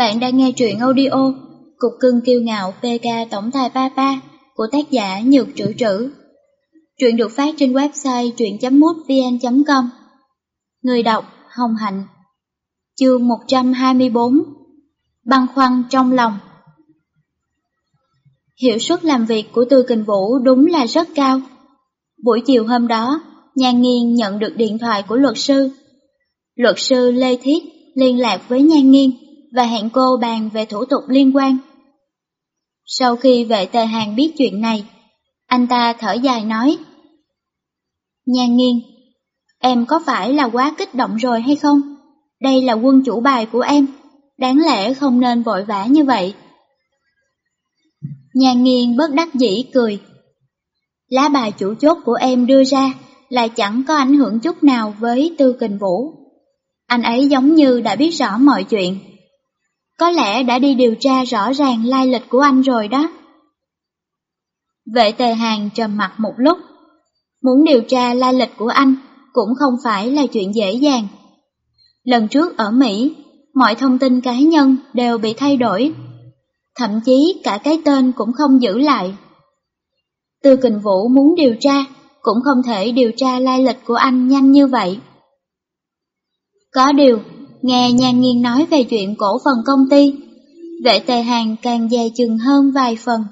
Bạn đang nghe truyện audio Cục cưng kiêu ngạo PK Tổng tài Papa của tác giả Nhược Trữ Trữ. Truyện được phát trên website truyện.mútvn.com Người đọc Hồng Hạnh Chương 124 Băng khoăn trong lòng Hiệu suất làm việc của Tư Kình Vũ đúng là rất cao. Buổi chiều hôm đó, Nhan Nghiên nhận được điện thoại của luật sư. Luật sư Lê Thiết liên lạc với Nhan Nghiên và hẹn cô bàn về thủ tục liên quan. Sau khi vệ tề hàng biết chuyện này, anh ta thở dài nói Nhan nghiêng, em có phải là quá kích động rồi hay không? Đây là quân chủ bài của em, đáng lẽ không nên vội vã như vậy. Nhan nghiêng bất đắc dĩ cười. Lá bài chủ chốt của em đưa ra là chẳng có ảnh hưởng chút nào với Tư Kình Vũ. Anh ấy giống như đã biết rõ mọi chuyện. Có lẽ đã đi điều tra rõ ràng lai lịch của anh rồi đó. Vệ tề hàng trầm mặt một lúc. Muốn điều tra lai lịch của anh cũng không phải là chuyện dễ dàng. Lần trước ở Mỹ, mọi thông tin cá nhân đều bị thay đổi. Thậm chí cả cái tên cũng không giữ lại. Tư Kình Vũ muốn điều tra, cũng không thể điều tra lai lịch của anh nhanh như vậy. Có điều, nghe Nhan Nghiên nói về chuyện cổ phần công ty, vệ tề hàng càng dè chừng hơn vài phần.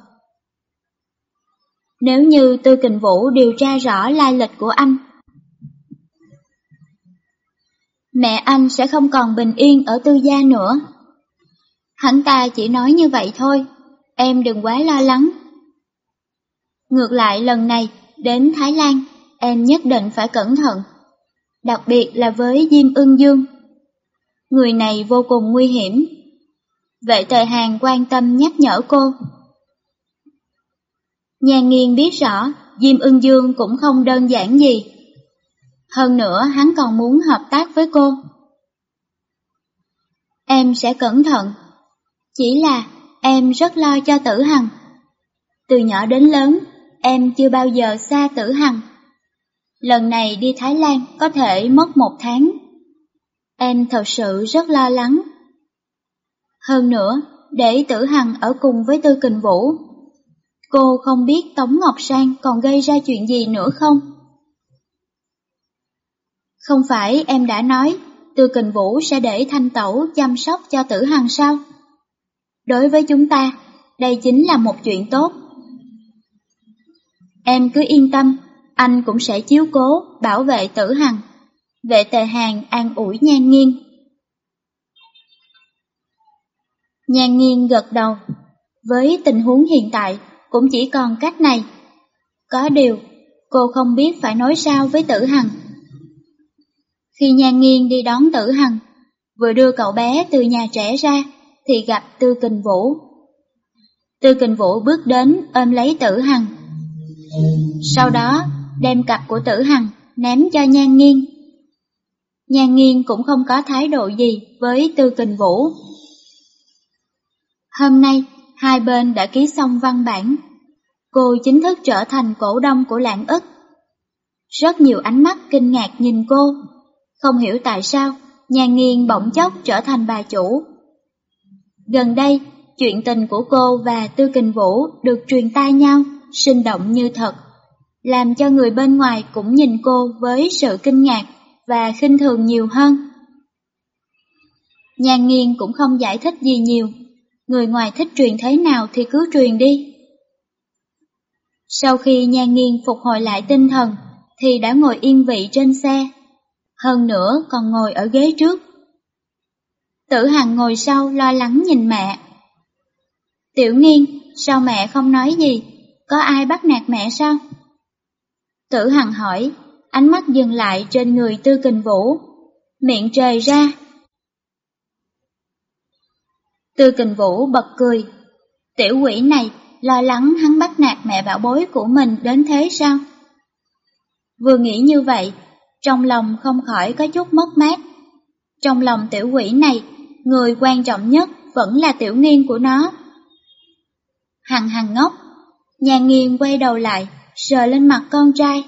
Nếu như Tư Kình Vũ điều tra rõ lai lịch của anh, mẹ anh sẽ không còn bình yên ở tư gia nữa. Hắn ta chỉ nói như vậy thôi, em đừng quá lo lắng. Ngược lại lần này, đến Thái Lan, em nhất định phải cẩn thận. Đặc biệt là với Diêm Ưng Dương. Người này vô cùng nguy hiểm. Vệ tề hàng quan tâm nhắc nhở cô. Nhà nghiên biết rõ, Diêm Ưng Dương cũng không đơn giản gì. Hơn nữa hắn còn muốn hợp tác với cô. Em sẽ cẩn thận. Chỉ là em rất lo cho tử hằng. Từ nhỏ đến lớn, em chưa bao giờ xa tử hằng. Lần này đi Thái Lan có thể mất một tháng. Em thật sự rất lo lắng. Hơn nữa, để tử hằng ở cùng với Tư Kình Vũ. Cô không biết Tống Ngọc Sang còn gây ra chuyện gì nữa không? Không phải em đã nói Tư Kình Vũ sẽ để Thanh Tẩu chăm sóc cho tử hằng sao? Đối với chúng ta, đây chính là một chuyện tốt. Em cứ yên tâm, anh cũng sẽ chiếu cố, bảo vệ tử hằng. Vệ tề hàng an ủi nhan nghiêng. Nhan nghiêng gật đầu. Với tình huống hiện tại, cũng chỉ còn cách này. Có điều, cô không biết phải nói sao với tử hằng. Khi nhan nghiêng đi đón tử hằng, vừa đưa cậu bé từ nhà trẻ ra, thì gặp Tư Kình Vũ. Tư Kình Vũ bước đến ôm lấy tử hằng. Sau đó, đem cặp của tử hằng ném cho nhan nghiêng. Nhan nghiên cũng không có thái độ gì với Tư Kình Vũ. Hôm nay, hai bên đã ký xong văn bản. Cô chính thức trở thành cổ đông của lãng ức. Rất nhiều ánh mắt kinh ngạc nhìn cô. Không hiểu tại sao, nhan nghiên bỗng chốc trở thành bà chủ. Gần đây, chuyện tình của cô và Tư Kình Vũ được truyền tai nhau, sinh động như thật làm cho người bên ngoài cũng nhìn cô với sự kinh ngạc và khinh thường nhiều hơn. Nhan nghiên cũng không giải thích gì nhiều, người ngoài thích truyền thế nào thì cứ truyền đi. Sau khi nhan nghiên phục hồi lại tinh thần, thì đã ngồi yên vị trên xe, hơn nữa còn ngồi ở ghế trước. Tử Hằng ngồi sau lo lắng nhìn mẹ. Tiểu nghiên, sao mẹ không nói gì? Có ai bắt nạt mẹ sao? Tử Hằng hỏi, ánh mắt dừng lại trên người Tư Kình Vũ, miệng trời ra. Tư Kình Vũ bật cười, tiểu quỷ này lo lắng hắn bắt nạt mẹ bảo bối của mình đến thế sao? Vừa nghĩ như vậy, trong lòng không khỏi có chút mất mát. Trong lòng tiểu quỷ này, người quan trọng nhất vẫn là tiểu nghiên của nó. Hằng hằng ngốc, nhà nghiên quay đầu lại, sờ lên mặt con trai.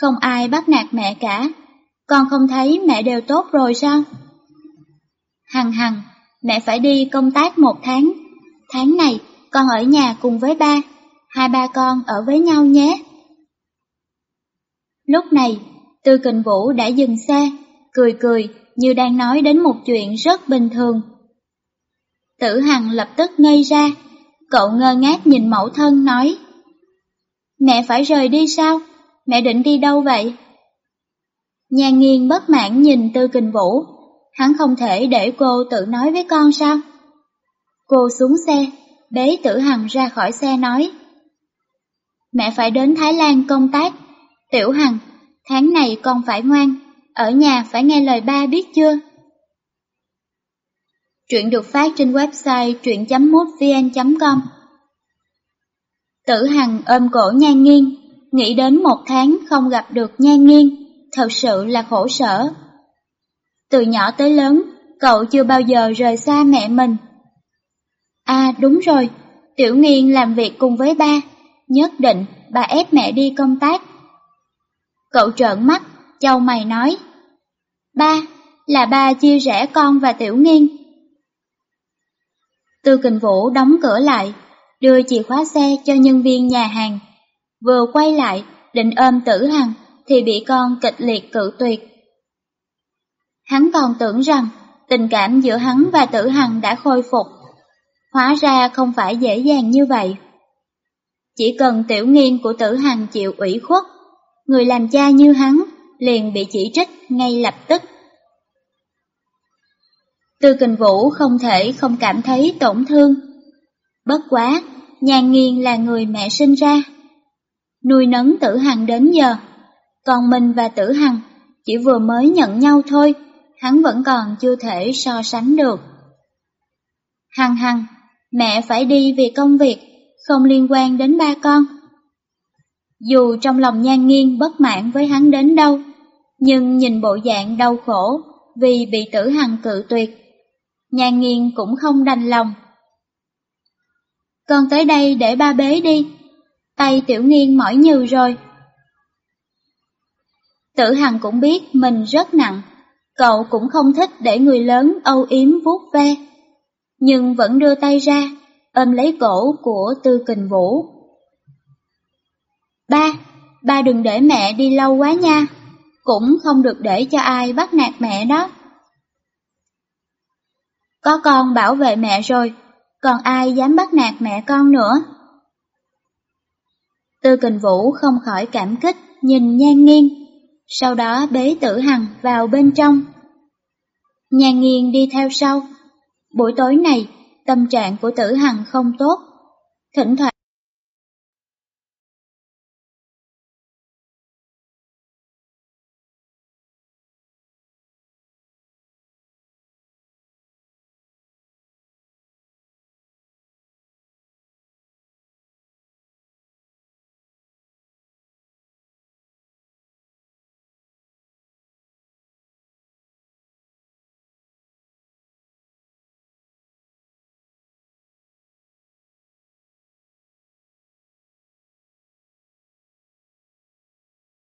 Không ai bắt nạt mẹ cả, con không thấy mẹ đều tốt rồi sao? Hằng hằng, mẹ phải đi công tác một tháng. Tháng này, con ở nhà cùng với ba, hai ba con ở với nhau nhé. Lúc này, Tư Kình Vũ đã dừng xe, cười cười như đang nói đến một chuyện rất bình thường. Tử Hằng lập tức ngây ra, cậu ngơ ngác nhìn mẫu thân nói. Mẹ phải rời đi sao? Mẹ định đi đâu vậy? Nhà nghiêng bất mãn nhìn Tư Kình Vũ, hắn không thể để cô tự nói với con sao? Cô xuống xe, bế Tử Hằng ra khỏi xe nói. Mẹ phải đến Thái Lan công tác, Tiểu Hằng, tháng này con phải ngoan, ở nhà phải nghe lời ba biết chưa? chuyện được phát trên website truyện.mútvn.com Tử Hằng ôm cổ Nhan Nghiên, nghĩ đến một tháng không gặp được Nhan Nghiên, thật sự là khổ sở. Từ nhỏ tới lớn, cậu chưa bao giờ rời xa mẹ mình. À đúng rồi, Tiểu Nghiên làm việc cùng với ba, nhất định bà ép mẹ đi công tác. Cậu trợn mắt, châu mày nói. Ba, là ba chia rẽ con và Tiểu Nghiên. Tư Kình Vũ đóng cửa lại, đưa chìa khóa xe cho nhân viên nhà hàng. Vừa quay lại, định ôm Tử Hằng, thì bị con kịch liệt cự tuyệt. Hắn còn tưởng rằng tình cảm giữa hắn và Tử Hằng đã khôi phục. Hóa ra không phải dễ dàng như vậy. Chỉ cần tiểu nghiên của Tử Hằng chịu ủy khuất, người làm cha như hắn liền bị chỉ trích ngay lập tức. Tư kình vũ không thể không cảm thấy tổn thương. Bất quá, nhàn nghiên là người mẹ sinh ra. Nuôi nấng tử hằng đến giờ, còn mình và tử hằng chỉ vừa mới nhận nhau thôi, hắn vẫn còn chưa thể so sánh được. Hằng hằng, mẹ phải đi vì công việc, không liên quan đến ba con. Dù trong lòng nhan nghiêng bất mãn với hắn đến đâu, nhưng nhìn bộ dạng đau khổ vì bị tử hằng cự tuyệt, nhan nghiêng cũng không đành lòng. Con tới đây để ba bế đi, tay tiểu nghiên mỏi nhừ rồi. Tử hằng cũng biết mình rất nặng, cậu cũng không thích để người lớn âu yếm vuốt ve, nhưng vẫn đưa tay ra, ôm lấy cổ của Tư Kình Vũ. Ba, ba đừng để mẹ đi lâu quá nha, cũng không được để cho ai bắt nạt mẹ đó. Có con bảo vệ mẹ rồi, còn ai dám bắt nạt mẹ con nữa? Tư kình vũ không khỏi cảm kích, nhìn nhan nghiêng, sau đó bế tử hằng vào bên trong. Nhan nghiêng đi theo sau. Buổi tối này, tâm trạng của tử hằng không tốt. Thỉnh thoảng